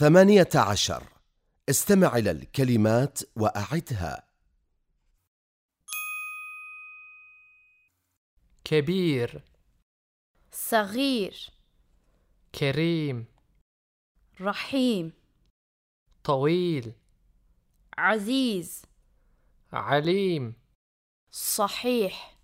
ثمانية عشر. استمع إلى الكلمات وأعدها. كبير. صغير. كريم. رحيم. طويل. عزيز. عليم. صحيح.